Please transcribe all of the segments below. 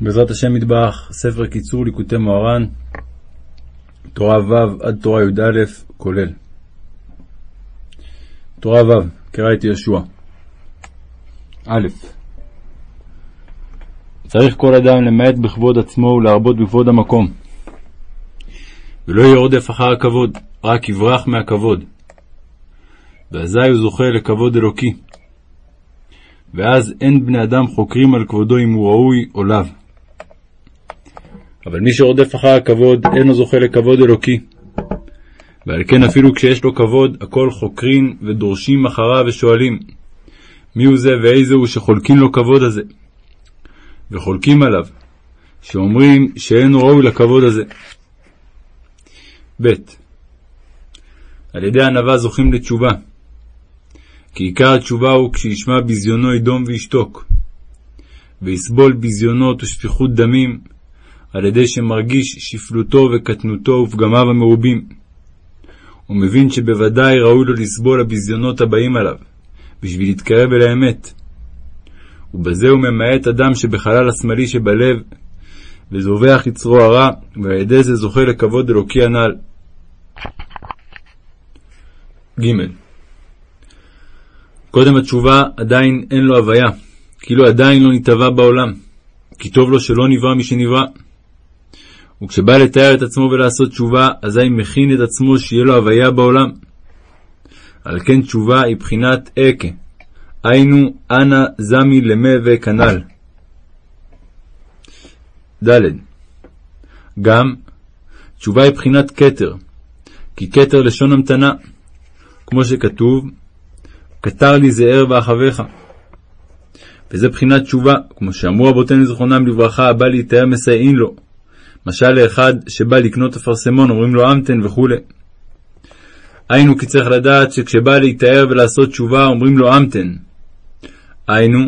בעזרת השם מטבח, ספר קיצור ליקוטי מוהר"ן, תורה ו' עד תורה י"א, כולל. תורה ו', קרא את יהושע. א. צריך כל אדם למעט בכבוד עצמו ולהרבות בכבוד המקום. ולא יהיה עודף אחר הכבוד, רק יברח מהכבוד. ואזי הוא זוכה לכבוד אלוקי. ואז אין בני אדם חוקרים על כבודו אם הוא ראוי או לאו. אבל מי שרודף אחר הכבוד, אינו זוכה לכבוד אלוקי. ועל כן אפילו כשיש לו כבוד, הכל חוקרים ודורשים אחריו ושואלים, מי הוא זה ואיזה הוא שחולקים לו כבוד הזה? וחולקים עליו, שאומרים שאינו ראוי לכבוד הזה. ב. על ידי ענווה זוכים לתשובה, כי עיקר התשובה הוא כשישמע ביזיונו ידום וישתוק, ויסבול ביזיונות ושפיכות דמים, על ידי שמרגיש שפלותו וקטנותו ופגמיו המרובים. הוא מבין שבוודאי ראוי לו לסבול הביזיונות הבאים עליו, בשביל להתקרב אל האמת. ובזה הוא ממעט אדם שבחלל השמאלי שבלב, וזובח יצרו הרע, ועל ידי זה זוכה לכבוד אלוקי הנ"ל. ג. קודם התשובה עדיין אין לו הוויה, כאילו עדיין לא נתהווה בעולם, כי טוב לו שלא נברא משנברא. וכשבא לתאר את עצמו ולעשות תשובה, אזי מכין את עצמו שיהיה לו הוויה בעולם. על כן תשובה היא בחינת אקה, היינו אנא זמי למה וכנ"ל. ד. גם תשובה היא בחינת כתר, כי כתר לשון המתנה, כמו שכתוב, כתר לי זהר ואחריך. וזה בחינת תשובה, כמו שאמרו רבותינו זכרונם לברכה, הבא להתאר מסייעין לו. משל לאחד שבא לקנות אפרסמון, אומרים לו אמתן וכו'. היינו כי צריך לדעת שכשבא להתאר ולעשות תשובה, אומרים לו אמתן. היינו,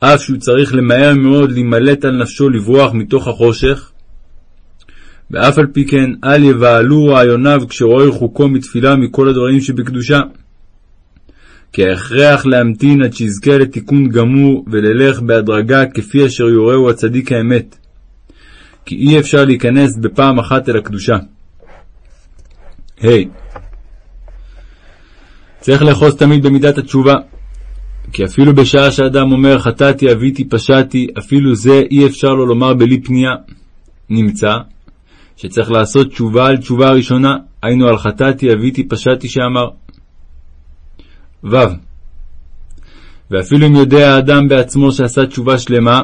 אף שהוא צריך למהר מאוד להימלט על נפשו לברוח מתוך החושך, ואף על פי כן אל יבהלו רעיוניו כשרואה חוקו מתפילה מכל הדברים שבקדושה. כי ההכרח להמתין עד שיזכה לתיקון גמור וללך בהדרגה כפי אשר יורהו הצדיק האמת. כי אי אפשר להיכנס בפעם אחת אל הקדושה. ה. Hey. צריך לאחוז תמיד במידת התשובה. כי אפילו בשעה שאדם אומר חטאתי, אביתי, פשעתי, אפילו זה אי אפשר לו לומר בלי פנייה. נמצא שצריך לעשות תשובה על תשובה הראשונה, היינו על חטאתי, אביתי, פשעתי שאמר. ו. ואפילו אם יודע האדם בעצמו שעשה תשובה שלמה,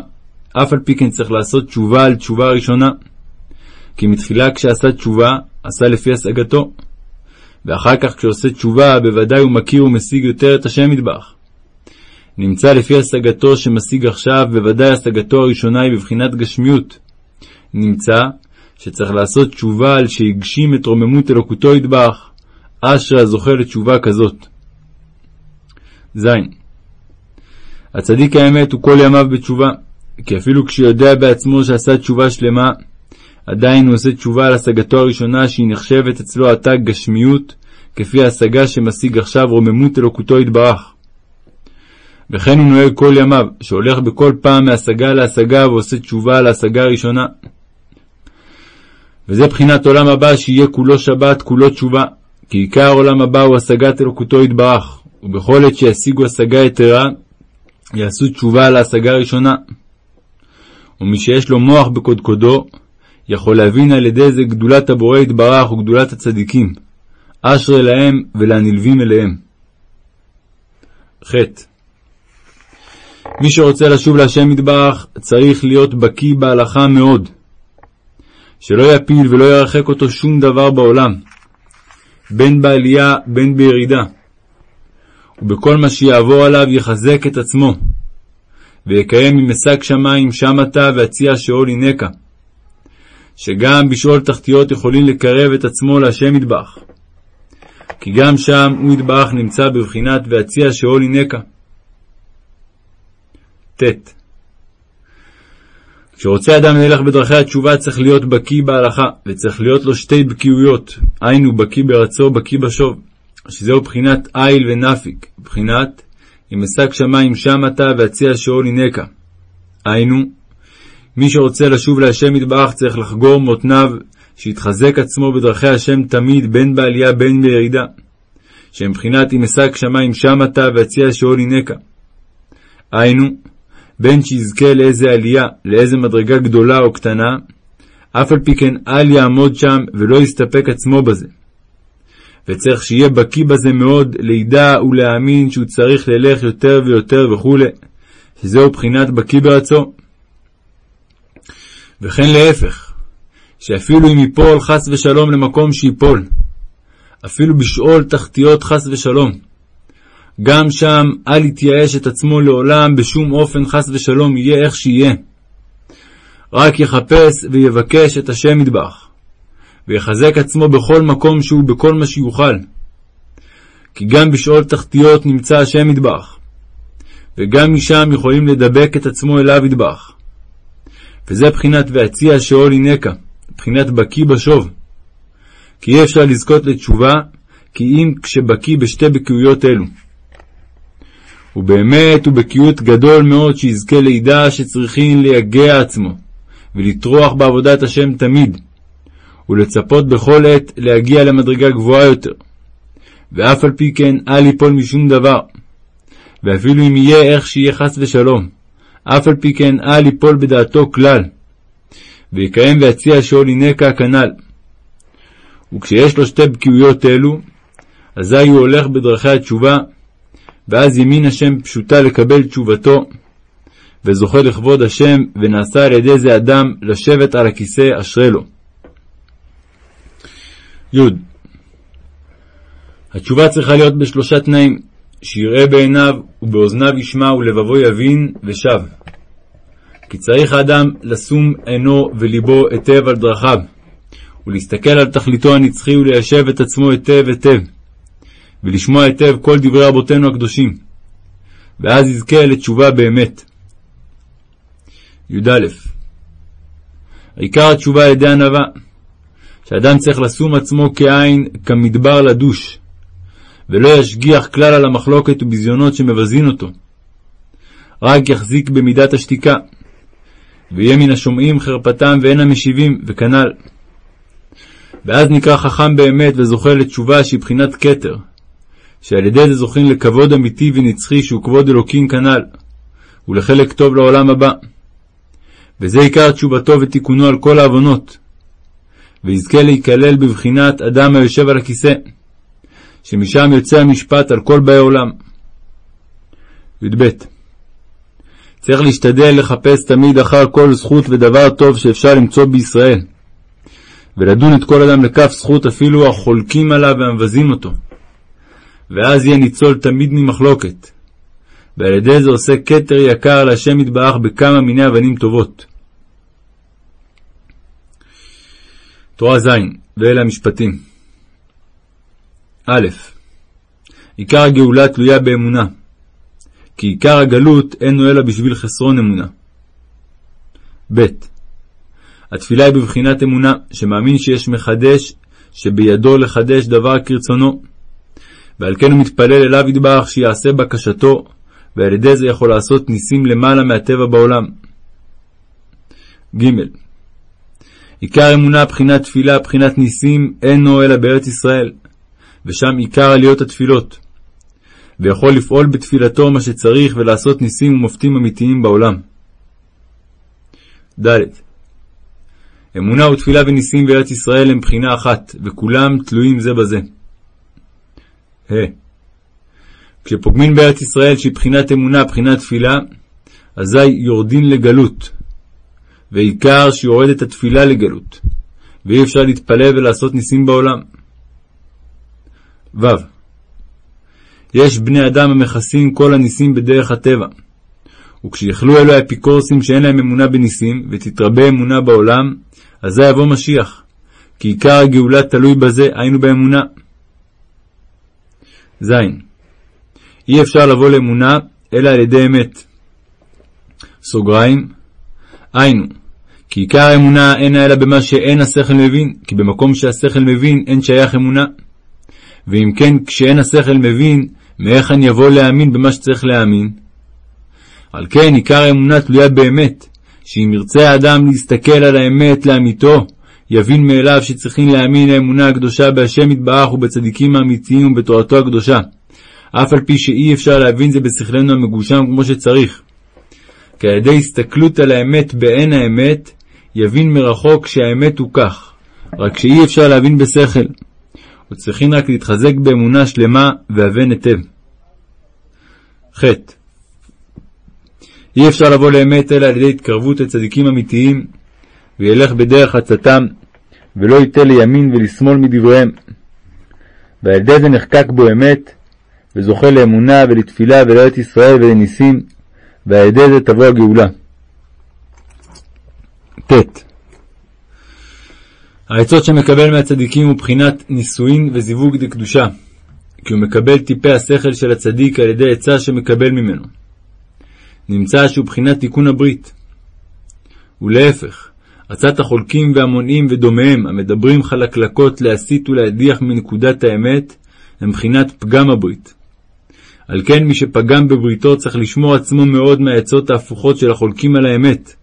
אף על פי כן צריך לעשות תשובה על תשובה הראשונה. כי מתחילה כשעשה תשובה, עשה לפי השגתו. ואחר כך כשעושה תשובה, בוודאי הוא מכיר ומשיג יותר את השם מטבח. נמצא לפי השגתו שמשיג עכשיו, בוודאי השגתו הראשונה היא בבחינת גשמיות. נמצא שצריך לעשות תשובה על שהגשים את רוממות אלוקותו ידבח, אשרי הזוכה לתשובה כזאת. ז. הצדיק האמת הוא כל ימיו בתשובה, כי אפילו כשיודע בעצמו שעשה תשובה שלמה, עדיין הוא עושה תשובה על השגתו הראשונה שהיא נחשבת אצלו עתה גשמיות, כפי ההשגה שמשיג עכשיו רוממות אלוקותו יתברך. וכן הוא נוהג כל ימיו, שהולך בכל פעם מהשגה להשגה ועושה תשובה על ההשגה הראשונה. וזה בחינת עולם הבא שיהיה כולו שבת, כולו תשובה, כי עיקר עולם הבא הוא השגת אלוקותו יתברך, ובכל עת שישיגו השגה יתרה, יעשו תשובה על ההשגה הראשונה. ומי שיש לו מוח בקודקודו, יכול להבין על ידי זה גדולת הבורא יתברך וגדולת הצדיקים, אשרי להם ולנלווים אליהם. ח. מי שרוצה לשוב להשם יתברך, צריך להיות בקיא בהלכה מאוד. שלא יפיל ולא ירחק אותו שום דבר בעולם, בין בעלייה בין בירידה. ובכל מה שיעבור עליו יחזק את עצמו, ויקיים ממשג שמים שם אתה והציע שאול הינקה. שגם בשאול תחתיות יכולים לקרב את עצמו להשם ידבח. כי גם שם הוא ידבח נמצא בבחינת והציע שאול הינקה. ט. כשרוצה אדם ללך בדרכי התשובה צריך להיות בקיא בהלכה, וצריך להיות לו שתי בקיאויות, היינו בקיא ברצו, בקיא בשוב, שזהו בחינת איל ונפיק, בחינת אם אשק שמיים שם אתה והציע שאול הינקה. היינו, מי שרוצה לשוב להשם יתברך צריך לחגור מותניו, שיתחזק עצמו בדרכי השם תמיד, בין בעלייה בין בירידה. שהם בחינת אם אשג שמיים שם אתה ואציע שאול הינקה. היינו, בין שיזכה לאיזה עלייה, לאיזה מדרגה גדולה או קטנה, אף על פי כן אל יעמוד שם ולא יסתפק עצמו בזה. וצריך שיהיה בקיא בזה מאוד, לידע ולהאמין שהוא צריך ללך יותר ויותר וכו', שזהו בחינת בקיא ברצו. וכן להפך, שאפילו אם ייפול חס ושלום למקום שיפול, אפילו בשאול תחתיות חס ושלום, גם שם אל יתייאש את עצמו לעולם בשום אופן חס ושלום יהיה איך שיהיה. רק יחפש ויבקש את השם מטבח, ויחזק עצמו בכל מקום שהוא בכל מה שיוכל. כי גם בשאול תחתיות נמצא השם מטבח, וגם משם יכולים לדבק את עצמו אליו יטבח. וזה בחינת והציע שאול הינקה, בחינת בקיא בשוב. כי אי אפשר לזכות לתשובה, כי אם כשבקיא בשתי בקיאויות אלו. ובאמת הוא בקיאות גדול מאוד שיזכה לידע שצריכין ליגע עצמו, ולטרוח בעבודת השם תמיד, ולצפות בכל עת להגיע למדרגה גבוהה יותר. ואף על פי כן אל יפול משום דבר, ואפילו אם יהיה איך שיהיה חס ושלום, אף על פי כן אל יפול בדעתו כלל, ויקיים ויציע שאול הינקה כנ"ל. וכשיש לו שתי בקיאויות אלו, אזי הוא הולך בדרכי התשובה, ואז ימין השם פשוטה לקבל תשובתו, וזוכה לכבוד השם, ונעשה על ידי זה אדם לשבת על הכיסא אשרי לו. י. התשובה צריכה להיות בשלושה תנאים, שיראה בעיניו, ובאוזניו ישמע, ולבבו יבין, ושב. כי צריך האדם לשום עינו וליבו היטב על דרכיו, ולהסתכל על תכליתו הנצחי וליישב את עצמו היטב היטב. ולשמוע היטב כל דברי רבותינו הקדושים, ואז יזכה לתשובה באמת. י"א עיקר התשובה על ידי ענווה, שאדם צריך לשום עצמו כעין, כמדבר לדוש, ולא ישגיח כלל על המחלוקת וביזיונות שמבזין אותו. רק יחזיק במידת השתיקה, ויהיה מן השומעים חרפתם ואין המשיבים, וכנ"ל. ואז נקרא חכם באמת וזוכה לתשובה שהיא בחינת כתר, שעל ידי זה זוכים לכבוד אמיתי ונצחי שהוא כבוד אלוקים כנ"ל, ולחלק טוב לעולם הבא. וזה עיקר תשובתו ותיקונו על כל העוונות, ויזכה להיכלל בבחינת אדם היושב על הכיסא, שמשם יוצא המשפט על כל באי עולם. י"ב צריך להשתדל לחפש תמיד אחר כל זכות ודבר טוב שאפשר למצוא בישראל, ולדון את כל אדם לכף זכות אפילו החולקים עליו והמבזים אותו. ואז יהיה ניצול תמיד ממחלוקת. ועל ידי זה עושה כתר יקר להשם יתברך בכמה מיני אבנים טובות. תורה ז' ואלה המשפטים. א. עיקר הגאולה תלויה באמונה, כי עיקר הגלות אינו אלא בשביל חסרון אמונה. ב. התפילה היא בבחינת אמונה, שמאמין שיש מחדש, שבידו לחדש דבר כרצונו, ועל כן הוא מתפלל אליו ידבח שיעשה בקשתו, ועל ידי זה יכול לעשות ניסים למעלה מהטבע בעולם. ג. עיקר אמונה בחינת תפילה, בחינת ניסים, אינו אלא בארץ ישראל, ושם עיקר עליות התפילות, ויכול לפעול בתפילתו מה שצריך ולעשות ניסים ומופתים אמיתיים בעולם. ד. אמונה ותפילה וניסים בארץ ישראל הם בחינה אחת, וכולם תלויים זה בזה. ה. כשפוגמין בארץ ישראל שהיא בחינת אמונה, בחינת תפילה, אזי יורדין לגלות, ועיקר שיורדת התפילה לגלות, ואי אפשר להתפלל ולעשות ניסים בעולם. ו. יש בני אדם המכסים כל הניסים בדרך הטבע, וכשיכלו אלו האפיקורסים שאין להם אמונה בניסים, ותתרבה אמונה בעולם, אזי יבוא משיח, כי עיקר הגאולה תלוי בזה, היינו באמונה. ז. אי אפשר לבוא לאמונה אלא על ידי אמת. סוגריים, היינו, כי עיקר האמונה אינה אלא במה שאין השכל מבין, כי במקום שהשכל מבין אין שייך אמונה. ואם כן, כשאין השכל מבין, מאיך אני אבוא להאמין במה שצריך להאמין? על כן, עיקר האמונה תלויה באמת, שאם ירצה האדם להסתכל על האמת לאמיתו, יבין מאליו שצריכים להאמין האמונה הקדושה בהשם יתברך ובצדיקים האמיתיים ובתורתו הקדושה, אף על פי שאי אפשר להבין זה בשכלנו המגושם כמו שצריך. כי על ידי הסתכלות על האמת בעין האמת, יבין מרחוק שהאמת הוא כך, רק שאי אפשר להבין בשכל. וצריכים רק להתחזק באמונה שלמה והבן היטב. ח. אי אפשר לבוא לאמת אלא על ידי התקרבות לצדיקים אמיתיים, וילך בדרך עצתם, ולא ייתן לימין ולשמאל מדבריהם. ועל ידי זה נחקק בו אמת, וזוכה לאמונה ולתפילה ולארץ ישראל ולניסים, ועל ידי זה תבוא הגאולה. ט. העצות שמקבל מהצדיקים הוא בחינת נישואין וזיווג דקדושה, כי הוא מקבל טיפי השכל של הצדיק על ידי עצה שמקבל ממנו. נמצא שהוא בחינת תיקון הברית. ולהפך, עצת החולקים והמונעים ודומיהם, המדברים חלקלקות להסית ולהדיח מנקודת האמת, הם בחינת פגם הברית. על כן מי שפגם בבריתו צריך לשמור עצמו מאוד מהעצות ההפוכות של החולקים על האמת,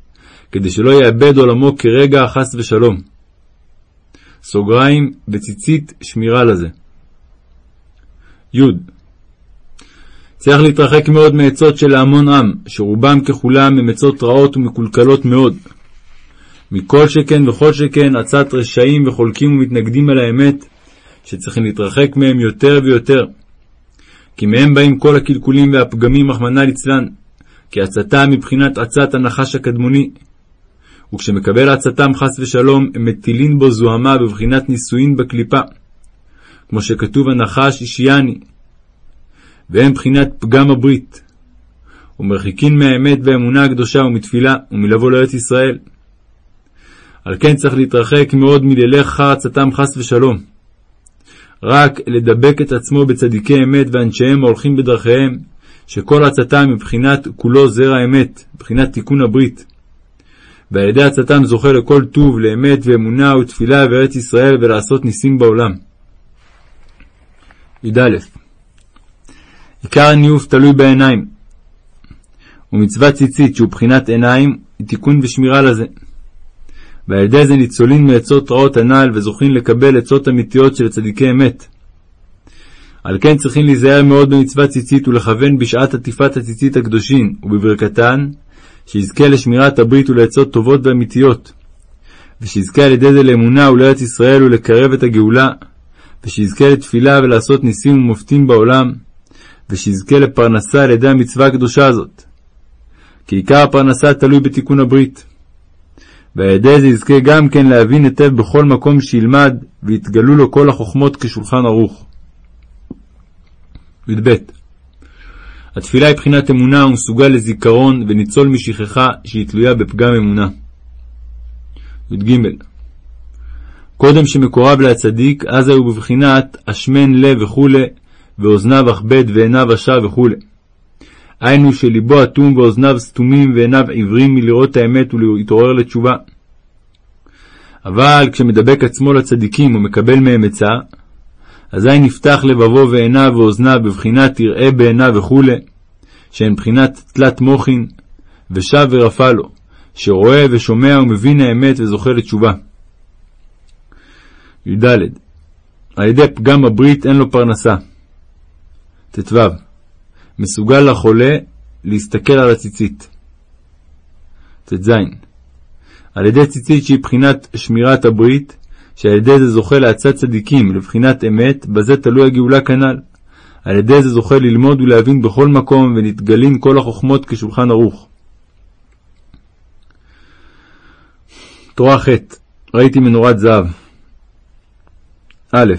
כדי שלא יאבד עולמו כרגע חס ושלום. סוגריים בציצית שמירה לזה. י. צריך להתרחק מאוד מעצות של ההמון עם, שרובם ככולם הם עצות רעות ומקולקלות מאוד. מכל שכן וכל שכן עצת רשעים וחולקים ומתנגדים על האמת, שצריכים להתרחק מהם יותר ויותר. כי מהם באים כל הקלקולים והפגמים, רחמנא ליצלן, כי עצתם מבחינת עצת הנחש הקדמוני. וכשמקבל עצתם חס ושלום, הם מטילין בו זוהמה בבחינת נישואין בקליפה. כמו שכתוב הנחש אישיאני, והם בחינת פגם הברית. ומרחיקין מהאמת והאמונה הקדושה ומתפילה ומלבוא לארץ ישראל. על כן צריך להתרחק מאוד מללך אחר עצתם חס ושלום. רק לדבק את עצמו בצדיקי אמת ואנשיהם ההולכים בדרכיהם, שכל עצתם מבחינת כולו זרע אמת, מבחינת תיקון הברית. ועל ידי עצתם זוכה לכל טוב, לאמת ואמונה ותפילה בארץ ישראל ולעשות ניסים בעולם. י"א עיקר הניאוף תלוי בעיניים, ומצוות ציצית שהוא בחינת עיניים היא תיקון ושמירה לזה. ועל ידי זה ניצולין מעצות רעות הנ"ל וזוכים לקבל עצות אמיתיות של צדיקי אמת. על כן צריכים להיזהר מאוד במצוות ציצית ולכוון בשעת עטיפת הציצית הקדושין ובברכתן, שיזכה לשמירת הברית ולעצות טובות ואמיתיות, ושיזכה על ידי זה לאמונה ולארץ ישראל ולקרב את הגאולה, ושיזכה לתפילה ולעשות ניסים ומופתים בעולם, ושיזכה לפרנסה על ידי המצווה הקדושה הזאת. כי עיקר הפרנסה תלוי בתיקון הברית. ועל ידי זה יזכה גם כן להבין היטב בכל מקום שילמד, ויתגלו לו כל החוכמות כשולחן ערוך. י"ב התפילה היא בחינת אמונה ומסוגל לזיכרון וניצול משכחה שהיא תלויה בפגם אמונה. י"ג קודם שמקורב להצדיק, אז היו בבחינת השמן לב וכולי, ואוזניו אכבד ועיניו עשר וכולי. היינו שליבו אטום ואוזניו סתומים ועיניו עיוורים מלראות האמת ולהתעורר לתשובה. אבל כשמדבק עצמו לצדיקים ומקבל מהם עצה, אזי נפתח לבבו ועיניו ואוזניו בבחינת יראה בעיניו וכו', שהן בחינת תלת מוחין, ושב ורפא לו, שרואה ושומע ומבין האמת וזוכה לתשובה. י"ד על ידי פגם הברית אין לו פרנסה. ט"ו מסוגל לחולה להסתכל על הציצית. ט"ז על ידי ציצית שהיא בחינת שמירת הברית, שעל ידי זה זוכה לעצת צדיקים לבחינת אמת, בזה תלוי הגאולה כנ"ל. על ידי זה זוכה ללמוד ולהבין בכל מקום, ונתגלים כל החוכמות כשולחן ערוך. תורה ח' ראיתי מנורת זהב. א.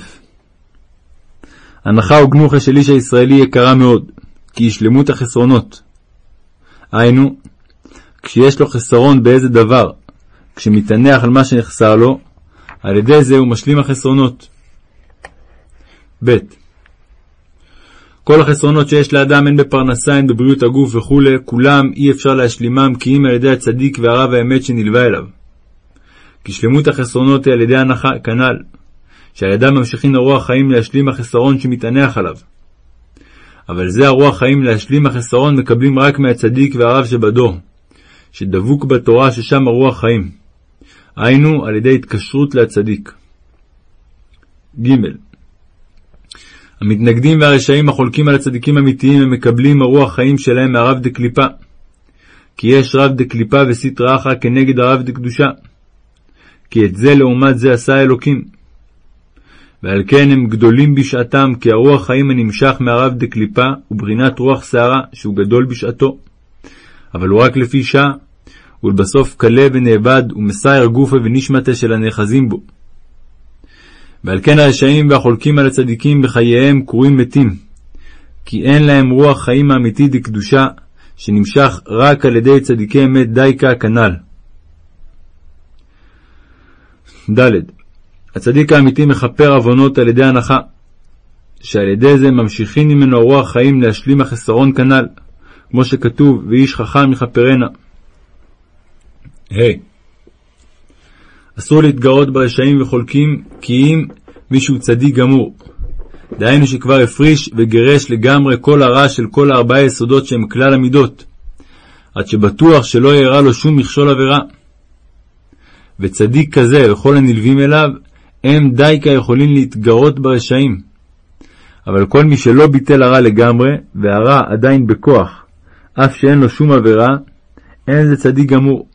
הנחה וגנוחה של איש הישראלי יקרה מאוד, כי היא שלמות החסרונות. היינו, כשיש לו חסרון באיזה דבר, כשמתענח על מה שנחסר לו, על ידי זה הוא משלים החסרונות. ב. כל החסרונות שיש לאדם הן בפרנסה, הן בבריאות הגוף וכו', כולם אי אפשר להשלימם כי אם על ידי הצדיק והרב האמת שנלווה אליו. כי שלמות החסרונות היא על ידי הנחה, כנ"ל, שעל ידם ממשיכין הרוח חיים להשלים החסרון שמתענח עליו. אבל זה הרוח חיים להשלים החסרון מקבלים רק מהצדיק והרב שבדור, שדבוק בתורה ששם הרוח חיים, היינו על ידי התקשרות להצדיק. ג. המתנגדים והרשעים החולקים על הצדיקים האמיתיים הם מקבלים הרוח חיים שלהם מהרב דקליפה. כי יש רב דקליפה וסטרא אחרא כנגד הרב דקדושה. כי את זה לעומת זה עשה האלוקים. ועל כן הם גדולים בשעתם, כי הרוח חיים הנמשך מהרב דקליפה הוא בחינת רוח שערה, שהוא גדול בשעתו. אבל הוא רק לפי שעה, ולבסוף כלה ונאבד ומסייר גופה ונשמתה של הנאחזים בו. ועל כן הרשעים והחולקים על הצדיקים בחייהם קרויים מתים, כי אין להם רוח חיים האמיתי דקדושה, שנמשך רק על ידי צדיקי אמת דייקה כנ"ל. ד. הצדיק האמיתי מכפר עוונות על ידי הנחה, שעל ידי זה ממשיכים ממנו רוח חיים להשלים החסרון כנ"ל, כמו שכתוב, ואיש חכם יכפרנה. ה. אסור להתגרות ברשעים וחולקים, כי אם מישהו צדיק גמור. דהיינו שכבר הפריש וגירש לגמרי כל הרע של כל ארבעה יסודות שהם כלל המידות, עד שבטוח שלא יארע לו שום מכשול עבירה. וצדיק כזה וכל הנלווים אליו, הם די כיכולים להתגרות ברשעים. אבל כל מי שלא ביטל הרע לגמרי, והרע עדיין בכוח, אף שאין לו שום עבירה, אין זה צדיק גמור.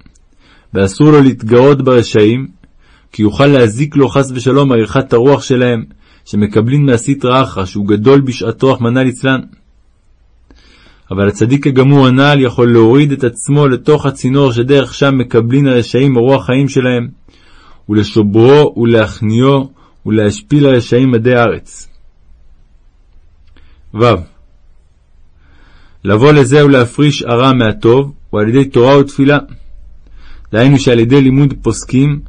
ואסור לו להתגרות ברשעים, כי יוכל להזיק לו חס ושלום עריכת הרוח שלהם, שמקבלים מהסטרא אחרא, שהוא גדול בשעתו, רחמנא ליצלן. אבל הצדיק הגמור הנ"ל יכול להוריד את עצמו לתוך הצינור שדרך שם מקבלין הרשעים הרוח חיים שלהם, ולשוברו ולהכניעו ולהשפיל הרשעים מדי הארץ. ו. לבוא לזה ולהפריש הרע מהטוב, הוא על ידי תורה ותפילה. דהיינו שעל ידי לימוד פוסקים,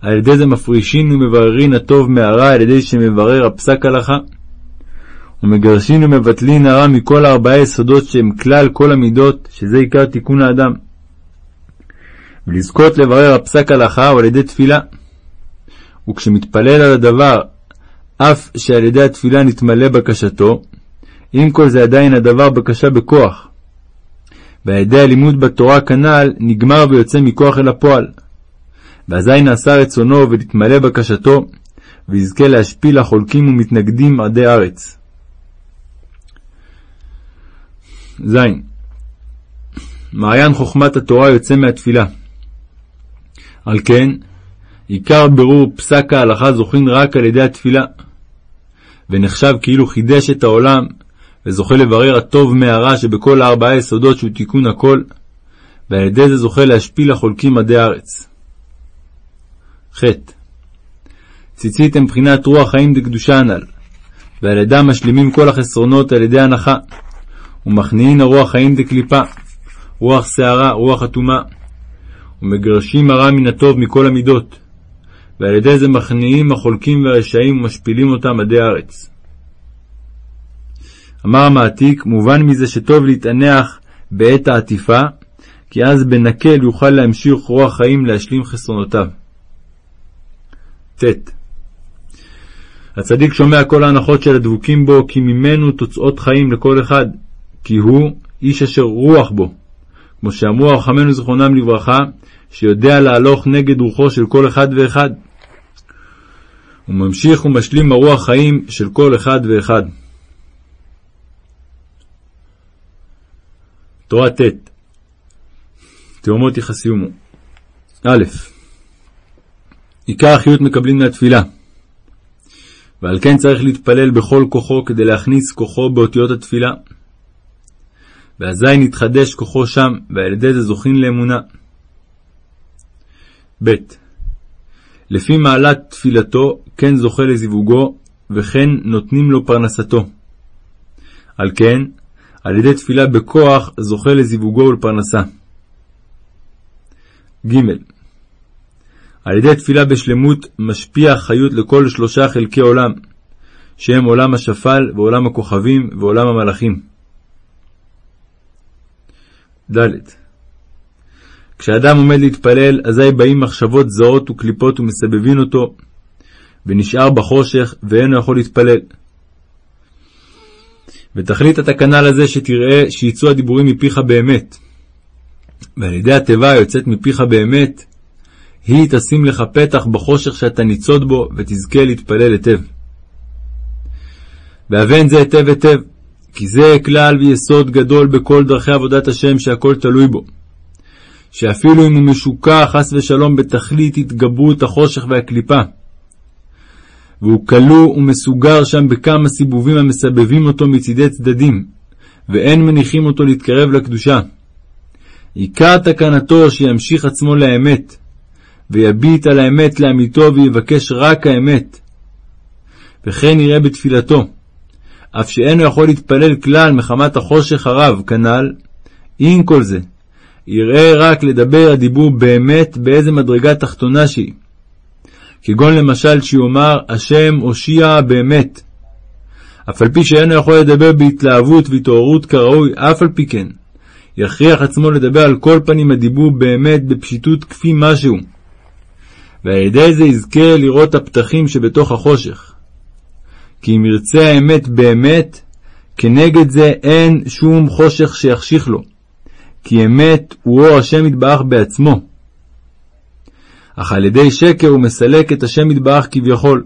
על ידי זה מפרישין ומבררין הטוב מהרע על ידי שמברר הפסק הלכה. ומגרשין ומבטלין הרע מכל ארבעה יסודות שהם כלל כל המידות, שזה עיקר תיקון האדם. ולזכות לברר הפסק הלכה הוא על ידי תפילה. וכשמתפלל על הדבר, אף שעל ידי התפילה נתמלא בקשתו, עם כל זה עדיין הדבר בקשה בכוח. ועל ידי הלימוד בתורה כנ"ל נגמר ויוצא מכוח אל הפועל. ואזי נעשה רצונו ונתמלא בקשתו, ויזכה להשפיל החולקים ומתנגדים עדי ארץ. ז. מעיין חוכמת התורה יוצא מהתפילה. על כן, עיקר ברור פסק ההלכה זוכין רק על ידי התפילה, ונחשב כאילו חידש את העולם, וזוכה לברר הטוב מהרע שבכל ארבעה יסודות שהוא תיקון הכל, ועל ידי זה זוכה להשפיל החולקים עדי ארץ. ח. ציצית הם בחינת רוח חיים דקדושה הנ"ל, ועל ידם משלימים כל החסרונות על ידי הנחה, ומכניעין הרוח חיים דקליפה, רוח שערה, רוח אטומה, ומגרשים הרע מן הטוב מכל המידות, ועל ידי זה מכניעים החולקים והרשעים ומשפילים אותם עדי הארץ. אמר המעתיק, מובן מזה שטוב להתענח בעת העטיפה, כי אז בנקל יוכל להמשיך רוח חיים להשלים חסרונותיו. ט. הצדיק שומע כל ההנחות של הדבוקים בו, כי ממנו תוצאות חיים לכל אחד, כי הוא איש אשר רוח בו. כמו שאמרו חכמינו זכרונם לברכה, שיודע להלוך נגד רוחו של כל אחד ואחד. הוא ממשיך ומשלים הרוח חיים של כל אחד ואחד. תורה ט' תאומות יחסיומו א. עיקר החיות מקבלים מהתפילה, ועל כן צריך להתפלל בכל כוחו כדי להכניס כוחו באותיות התפילה. ואזי נתחדש כוחו שם, ועל ידי זה זוכין לאמונה. ב. לפי מעלת תפילתו, כן זוכה לזיווגו, וכן נותנים לו פרנסתו. על כן, על ידי תפילה בכוח זוכה לזיווגו ולפרנסה. ג. על ידי תפילה בשלמות משפיע חיות לכל שלושה חלקי עולם, שהם עולם השפל ועולם הכוכבים ועולם המלאכים. ד. כשאדם עומד להתפלל, אזי באים מחשבות זרות וקליפות ומסבבין אותו, ונשאר בחושך ואינו יכול להתפלל. ותכלית התקנה לזה שתראה שיצאו הדיבורים מפיך באמת, ועל ידי התיבה היוצאת מפיך באמת, היא תשים לך פתח בחושך שאתה ניצוד בו, ותזכה להתפלל היטב. והבן זה היטב היטב, כי זה כלל ויסוד גדול בכל דרכי עבודת השם שהכל תלוי בו. שאפילו אם הוא משוקע חס ושלום בתכלית התגברות החושך והקליפה, והוא כלוא ומסוגר שם בכמה סיבובים המסבבים אותו מצידי צדדים, ואין מניחים אותו להתקרב לקדושה. עיקר תקנתו שימשיך עצמו לאמת, ויביט על האמת לאמיתו ויבקש רק האמת. וכן יראה בתפילתו, אף שאינו יכול להתפלל כלל מחמת החושך הרב, כנ"ל, עם כל זה, יראה רק לדבר הדיבור באמת באיזה מדרגה תחתונה שהיא. כגון למשל שיאמר השם הושיע באמת. אף על פי שאינו יכול לדבר בהתלהבות והתעוררות כראוי, אף על פי כן, יכריח עצמו לדבר על כל פנים הדיבור באמת בפשיטות כפי משהו. ועל ידי זה יזכה לראות הפתחים שבתוך החושך. כי אם ירצה האמת באמת, כנגד זה אין שום חושך שיחשיך לו. כי אמת הוא אור השם יתברך בעצמו. אך על ידי שקר הוא מסלק את השם יתברך כביכול,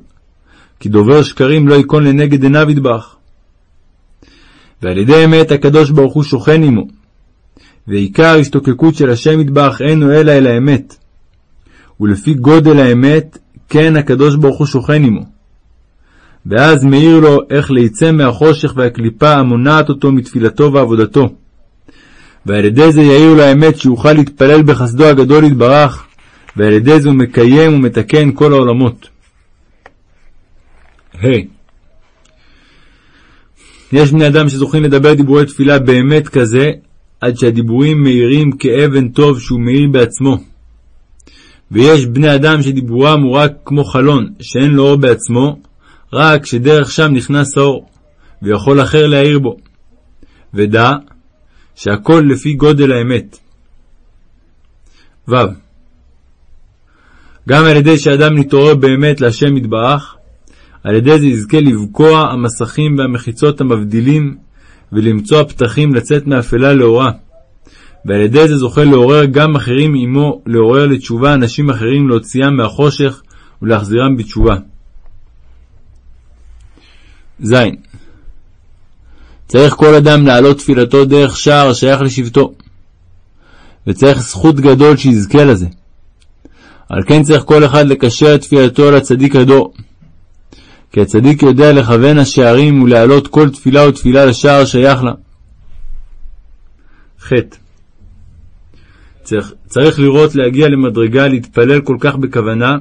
כי דובר שקרים לא ייכון לנגד עיניו יתברך. ועל ידי אמת הקדוש ברוך הוא שוכן עמו, ועיקר השתוקקות של השם יתברך אינו אלא אל האמת. ולפי גודל האמת, כן הקדוש ברוך הוא שוכן עמו. ואז מאיר לו איך להיצא מהחושך והקליפה המונעת אותו מתפילתו ועבודתו. ועל ידי זה יאיר לו האמת שיוכל להתפלל בחסדו הגדול יתברך, ועל ידי זה הוא מקיים ומתקן כל העולמות. ה. Hey. יש בני אדם שזוכים לדבר דיבורי תפילה באמת כזה, עד שהדיבורים מאירים כאבן טוב שהוא מאיר בעצמו. ויש בני אדם שדיבורם הוא רק כמו חלון, שאין לו אור בעצמו, רק שדרך שם נכנס האור, ויכול אחר להאיר בו. ודע שהכל לפי גודל האמת. ו. גם על ידי שאדם נתעורר באמת להשם יתברך, על ידי זה יזכה לבקוע המסכים והמחיצות המבדילים, ולמצוא הפתחים לצאת מאפלה לאורה. ועל ידי זה זוכה לעורר גם אחרים עמו, לעורר לתשובה אנשים אחרים להוציאם מהחושך ולהחזירם בתשובה. ז. צריך כל אדם להעלות תפילתו דרך שער השייך לשבטו, וצריך זכות גדול שיזכה לזה. על כן צריך כל אחד לקשר את תפילתו לצדיק ידו. כי הצדיק יודע לכוון השערים ולהעלות כל תפילה ותפילה לשער השייך לה. ח. צריך, צריך לראות להגיע למדרגה להתפלל כל כך בכוונה,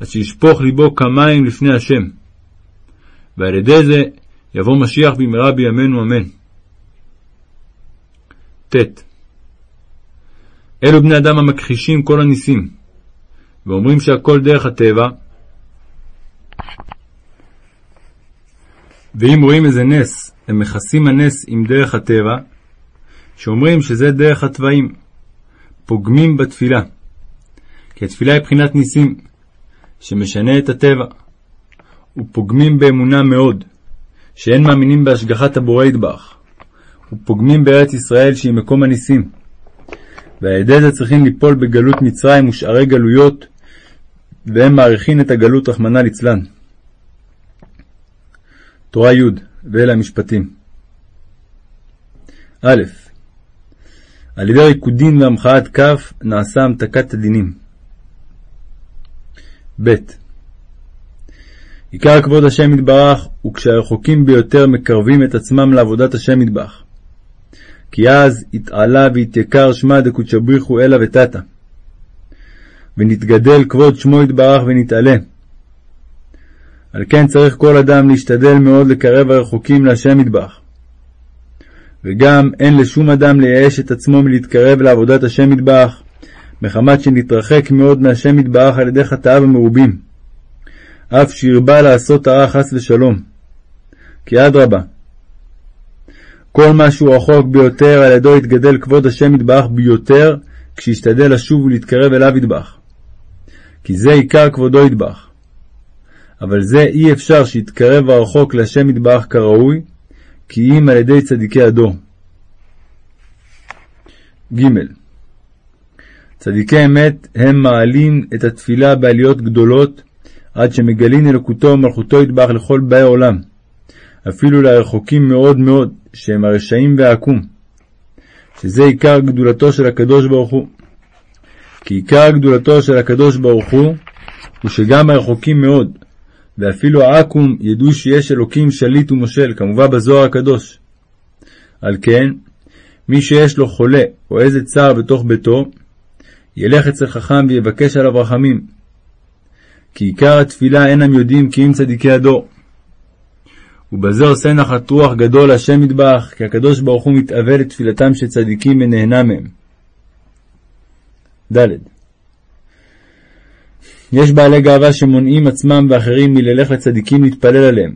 עד שישפוך ליבו כמים לפני השם. ועל ידי זה יבוא משיח במהרה בימינו אמן. ט. אלו בני אדם המכחישים כל הניסים, ואומרים שהכל דרך הטבע, ואם רואים איזה נס, הם מכסים הנס עם דרך הטבע, שאומרים שזה דרך התוואים, פוגמים בתפילה. כי התפילה היא בחינת ניסים, שמשנה את הטבע, ופוגמים באמונה מאוד, שאין מאמינים בהשגחת הבורא ידבח, ופוגמים בארץ ישראל שהיא מקום הניסים. ועל ידי זה צריכים ליפול בגלות מצרים ושארי גלויות, והם מעריכים את הגלות רחמנא ליצלן. תורה י' ואלה המשפטים. א. על ידי ריקודין והמחאת כף נעשה המתקת הדינים. ב. עיקר כבוד השם יתברך הוא כשהרחוקים ביותר מקרבים את עצמם לעבודת השם יתברך. כי אז יתעלה ויתיקר שמע דקודשא אלא ותתא. ונתגדל כבוד שמו יתברך ונתעלה. על כן צריך כל אדם להשתדל מאוד לקרב הרחוקים להשם יתברך. וגם אין לשום אדם לייאש את עצמו מלהתקרב לעבודת השם יתברך, מחמת שנתרחק מאוד מהשם יתברך על ידי חטאיו המרובים. אף שירבה לעשות הרע חס ושלום. כי אדרבה, כל מה שהוא רחוק ביותר, על ידו יתגדל כבוד השם יתברך ביותר, כשישתדל לשוב ולהתקרב אליו יתברך. כי זה עיקר כבודו יתברך. אבל זה אי אפשר שיתקרב הרחוק להשם יתברך כראוי, כי אם על ידי צדיקי הדור. ג. צדיקי אמת הם מעלים את התפילה בעליות גדולות, עד שמגלין אלוקותו ומלכותו יתברך לכל באי עולם, אפילו לרחוקים מאוד מאוד, שהם הרשעים והעקום, שזה עיקר גדולתו של הקדוש ברוך הוא. כי עיקר גדולתו של הקדוש ברוך הוא, הוא שגם הרחוקים מאוד, ואפילו העכו"ם ידעו שיש אלוקים שליט ומושל, כמובן בזוהר הקדוש. על כן, מי שיש לו חולה או איזה צער בתוך ביתו, ילך אצל חכם ויבקש עליו רחמים. כי עיקר התפילה אינם יודעים כי אם צדיקי הדור. ובזה עושה נחת רוח גדול השם יתברך, כי הקדוש ברוך הוא מתאווה לתפילתם של צדיקים ונהנה מהם. ד. יש בעלי גאווה שמונעים עצמם ואחרים מללך לצדיקים להתפלל עליהם,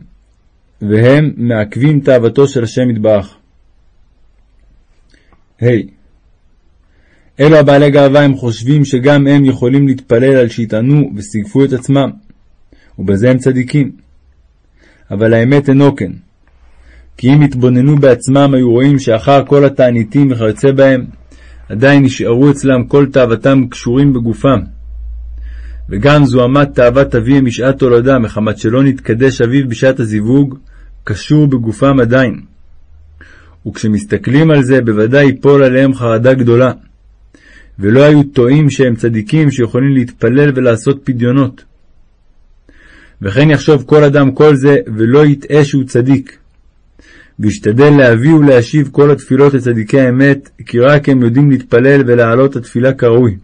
והם מעכבים תאוותו של השם יתברך. ה. Hey. אלו הבעלי גאווה הם חושבים שגם הם יכולים להתפלל על שיטענו וסיגפו את עצמם, ובזה הם צדיקים. אבל האמת אינו כן. כי אם יתבוננו בעצמם היו רואים שאחר כל התעניתים וכיוצא בהם, עדיין נשארו אצלם כל תאוותם קשורים בגופם. וגם זוהמת תאוות אביהם משעת תולדה, מחמת שלא נתקדש אביו בשעת הזיווג, קשור בגופם עדיין. וכשמסתכלים על זה, בוודאי ייפול עליהם חרדה גדולה. ולא היו טועים שהם צדיקים שיכולים להתפלל ולעשות פדיונות. וכן יחשוב כל אדם כל זה, ולא יטעה שהוא צדיק. וישתדל להביא ולהשיב כל התפילות לצדיקי האמת, כי רק הם יודעים להתפלל ולהעלות התפילה כראוי.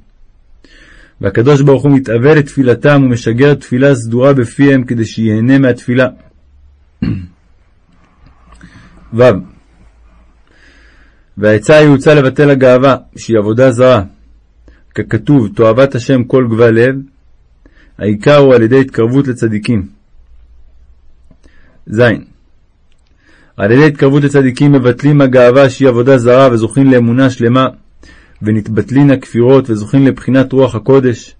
והקדוש ברוך הוא מתאווה לתפילתם ומשגר תפילה סדורה בפיהם כדי שיהנה מהתפילה. ו. והעצה היא הוצא לבטל הגאווה, שהיא עבודה זרה. ככתוב, תועבת השם כל גבל לב, העיקר הוא על ידי התקרבות לצדיקים. ז. על ידי התקרבות לצדיקים מבטלים הגאווה שהיא עבודה זרה וזוכים לאמונה שלמה, ונתבטלין הכפירות וזוכים לבחינת רוח הקודש,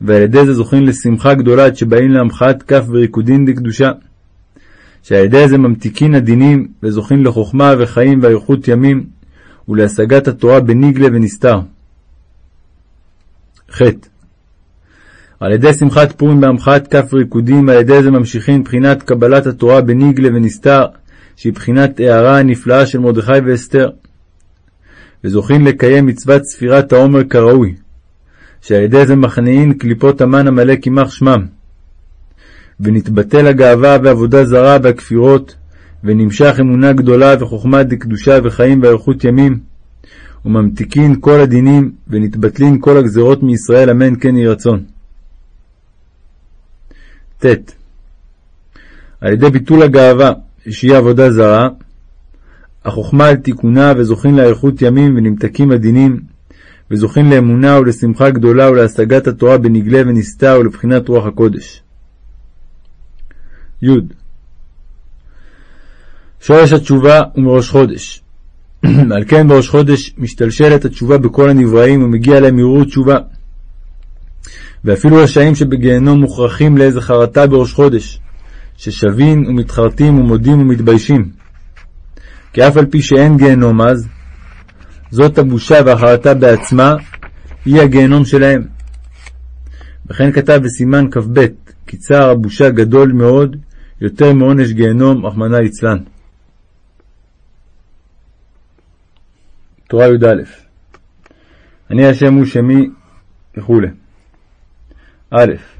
ועל ידי זה זוכים לשמחה גדולה עד שבאים להמחאת כף וריקודין דקדושה. שעל ידי זה ממתיקין הדינים וזוכים לחוכמה וחיים ואריכות ימים, ולהשגת התורה בניגלה ונסתר. ח. על ידי שמחת פורים בהמחאת כף ריקודים, על ידי זה ממשיכים בחינת קבלת התורה בניגלה ונסתר, שהיא בחינת הערה הנפלאה של מרדכי ואסתר. וזוכים לקיים מצוות ספירת העומר כראוי, שעל ידי זה מכניעין קליפות המן המלא קמח שמם. ונתבטל הגאווה ועבודה זרה והכפירות, ונמשך אמונה גדולה וחוכמה דקדושה וחיים ואריכות ימים, וממתיקין כל הדינים, ונתבטלין כל הגזרות מישראל, אמן כן יהי רצון. ט. על ידי ביטול הגאווה, שהיא עבודה זרה, החוכמה על תיקונה וזוכין לאריכות ימים ונמתקים הדינים, וזוכין לאמונה ולשמחה גדולה ולהשגת התורה בנגלה ונסתר ולבחינת רוח הקודש. י. שורש התשובה הוא מראש חודש. על כן בראש חודש משתלשלת התשובה בכל הנבראים ומגיע להם ערעור תשובה. ואפילו רשעים שבגיהנום מוכרחים לאיזה חרטה בראש חודש, ששבים ומתחרטים ומודים ומתביישים. כי אף על פי שאין גיהנום אז, זאת הבושה והחרטה בעצמה, היא הגיהנום שלהם. וכן כתב בסימן כ"ב, כי צער הבושה גדול מאוד, יותר מעונש גיהנום, רחמנא ליצלן. תורה י"א אני השם הוא שמי וכו'. א.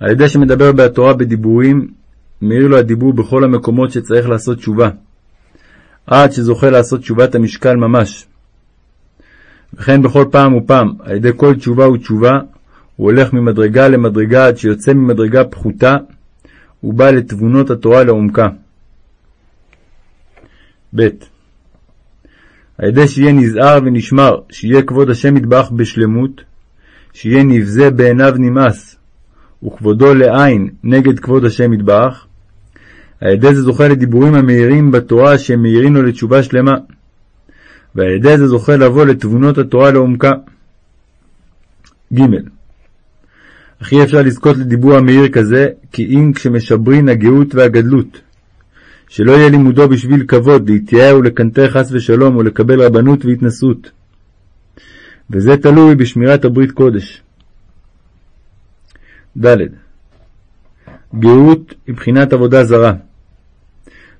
על ידי שמדבר בתורה בדיבורים, מאיר לו הדיבור בכל המקומות שצריך לעשות תשובה, עד שזוכה לעשות תשובת המשקל ממש. וכן בכל פעם ופעם, על ידי כל תשובה ותשובה, הוא הולך ממדרגה למדרגה עד שיוצא ממדרגה פחותה, ובא לתבונות התורה לעומקה. ב. על ידי שיהיה נזהר ונשמר, שיהיה כבוד השם יתברך בשלמות, שיהיה נבזה בעיניו נמאס, וכבודו לעין נגד כבוד השם יתברך, על ידי זה זוכה לדיבורים המאירים בתורה שהם לו לתשובה שלמה, ועל ידי זה זוכה לבוא לתבונות התורה לעומקה. ג. אך אי אפשר לזכות לדיבור המאיר כזה, כי אם כשמשברין הגאות והגדלות, שלא יהיה לימודו בשביל כבוד, להתייער ולקנטר חס ושלום, ולקבל רבנות והתנשאות. וזה תלוי בשמירת הברית קודש. ד. גאות היא בחינת עבודה זרה,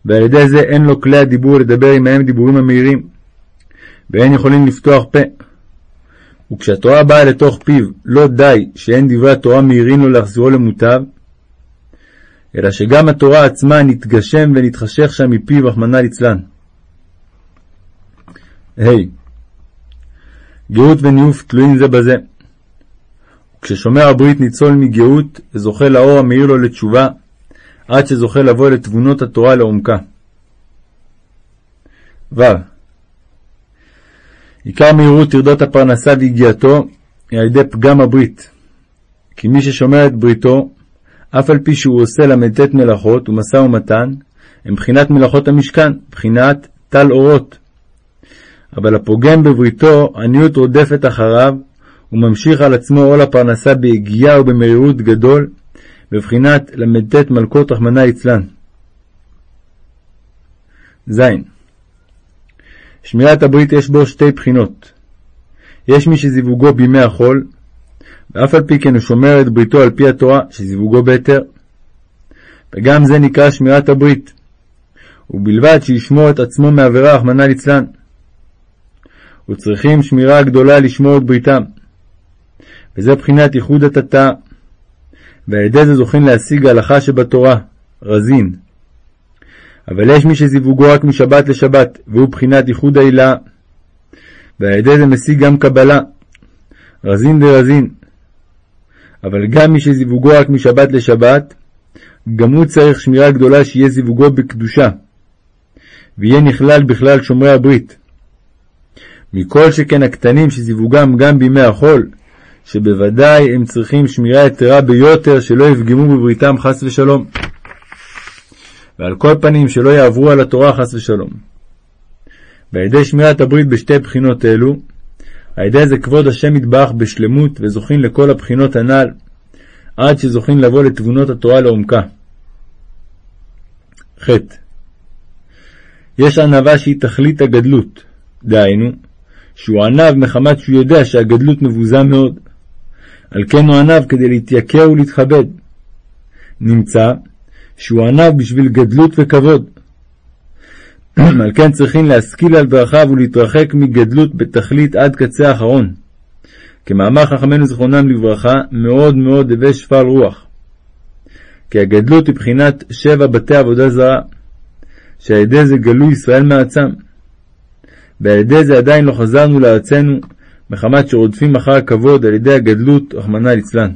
ועל ידי זה אין לו כלי הדיבור לדבר עמהם דיבורים המהירים, ואין יכולים לפתוח פה. וכשהתורה באה לתוך פיו, לא די שאין דברי התורה מהירים לו להחזירו למוטב, אלא שגם התורה עצמה נתגשם ונתחשך שם מפיו, רחמנא ליצלן. ה. Hey, גאות וניאוף תלויים זה בזה. כששומר הברית ניצול מגאות וזוכה לאור המאיר לו לתשובה, עד שזוכה לבוא לתבונות התורה לעומקה. ו. עיקר מהירות טרדות הפרנסה ויגיעתו היא על ידי פגם הברית. כי מי ששומר את בריתו, אף על פי שהוא עושה ל"ט מלאכות ומשא ומתן, הם בחינת מלאכות המשכן, בחינת טל אורות. אבל הפוגם בבריתו, עניות רודפת אחריו, וממשיך על עצמו עול הפרנסה ביגיעה ובמרירות גדול, בבחינת ל"ט מלכות רחמנא ליצלן. ז. שמירת הברית יש בו שתי בחינות. יש מי שזיווגו בימי החול, ואף על פי כן הוא שומר את בריתו על פי התורה, שזיווגו בהיתר. וגם זה נקרא שמירת הברית, ובלבד שישמור את עצמו מעבירה, רחמנא ליצלן. וצריכים שמירה גדולה לשמור את בריתם. וזה בחינת ייחוד התתא, ועל ידי זה זוכים להשיג ההלכה שבתורה, רזין. אבל יש מי שזיווגו רק משבת לשבת, והוא בחינת ייחוד העילה, ועל ידי זה משיג גם קבלה, רזין דרזין. אבל גם מי שזיווגו רק משבת לשבת, גם הוא צריך שמירה גדולה שיהיה זיווגו בקדושה, ויהיה נכלל בכלל שומרי הברית. מכל שכן הקטנים שזיווגם גם בימי החול, שבוודאי הם צריכים שמירה יתרה ביותר שלא יפגמו בבריתם חס ושלום. ועל כל פנים שלא יעברו על התורה חס ושלום. ועל ידי שמירת הברית בשתי בחינות אלו, על ידי זה כבוד השם יתברך בשלמות וזוכין לכל הבחינות הנ"ל, עד שזוכין לבוא לתבונות התורה לעומקה. ח. יש ענווה שהיא תכלית הגדלות, דהיינו, שהוא ענב מחמת שהוא יודע שהגדלות מבוזה מאוד. על כן הוא ענב כדי להתייקר ולהתכבד. נמצא שהוא ענב בשביל גדלות וכבוד. על כן צריכים להשכיל על דרכיו ולהתרחק מגדלות בתכלית עד קצה האחרון. כמאמר חכמינו זכרונם לברכה, מאוד מאוד הווה שפל רוח. כי הגדלות היא בחינת שבע בתי עבודה זרה, שעל ידי זה גלו ישראל מארצם. ועל ידי זה עדיין לא חזרנו לארצנו, מחמת שרודפים אחר הכבוד על ידי הגדלות, רחמנא ליצלן.